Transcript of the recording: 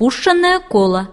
Спущенное коло.